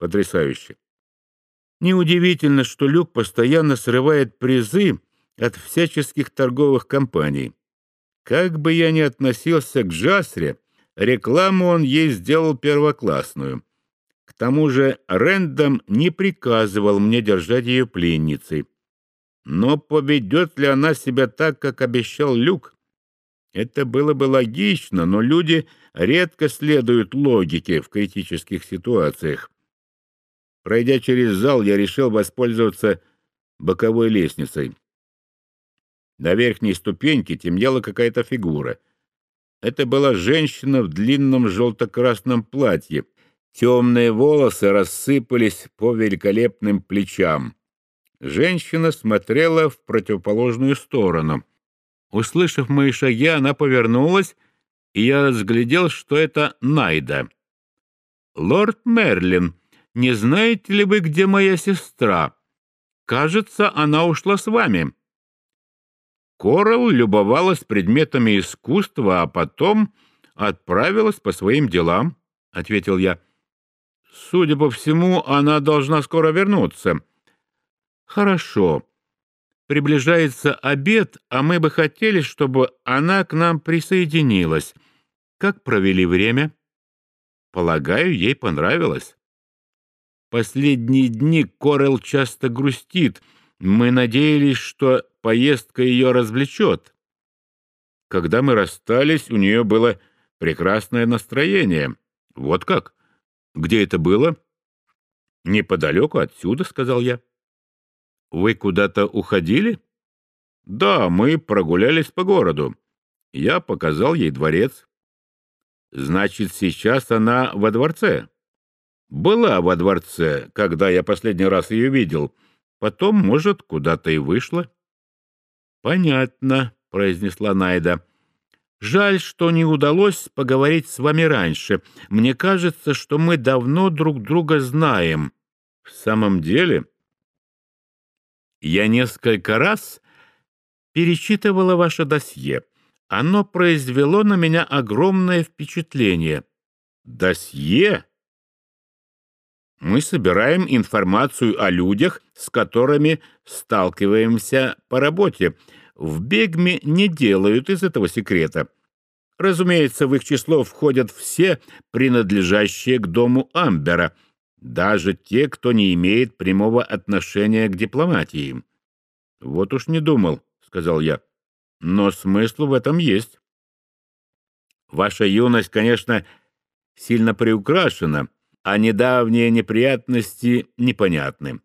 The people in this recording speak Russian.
Потрясающе. Неудивительно, что Люк постоянно срывает призы от всяческих торговых компаний. Как бы я ни относился к Джасре, рекламу он ей сделал первоклассную. К тому же Рэндом не приказывал мне держать ее пленницей. Но поведет ли она себя так, как обещал Люк? Это было бы логично, но люди редко следуют логике в критических ситуациях. Пройдя через зал, я решил воспользоваться боковой лестницей. На верхней ступеньке темнела какая-то фигура. Это была женщина в длинном желто-красном платье. Темные волосы рассыпались по великолепным плечам. Женщина смотрела в противоположную сторону. Услышав мои шаги, она повернулась, и я разглядел, что это Найда. «Лорд Мерлин, не знаете ли вы, где моя сестра? Кажется, она ушла с вами». Коралл любовалась предметами искусства, а потом отправилась по своим делам, — ответил я. Судя по всему, она должна скоро вернуться. Хорошо. Приближается обед, а мы бы хотели, чтобы она к нам присоединилась. Как провели время? Полагаю, ей понравилось. Последние дни Корел часто грустит. Мы надеялись, что поездка ее развлечет. Когда мы расстались, у нее было прекрасное настроение. Вот как? Где это было? Неподалеку отсюда, — сказал я. Вы куда-то уходили? Да, мы прогулялись по городу. Я показал ей дворец. Значит, сейчас она во дворце? Была во дворце, когда я последний раз ее видел. Потом, может, куда-то и вышла. Понятно, произнесла Найда. Жаль, что не удалось поговорить с вами раньше. Мне кажется, что мы давно друг друга знаем. В самом деле, я несколько раз перечитывала ваше досье. Оно произвело на меня огромное впечатление. Досье? Мы собираем информацию о людях, с которыми сталкиваемся по работе. В Бегме не делают из этого секрета. Разумеется, в их число входят все, принадлежащие к дому Амбера — даже те, кто не имеет прямого отношения к дипломатии. Вот уж не думал, сказал я. Но смысл в этом есть. Ваша юность, конечно, сильно приукрашена, а недавние неприятности непонятны.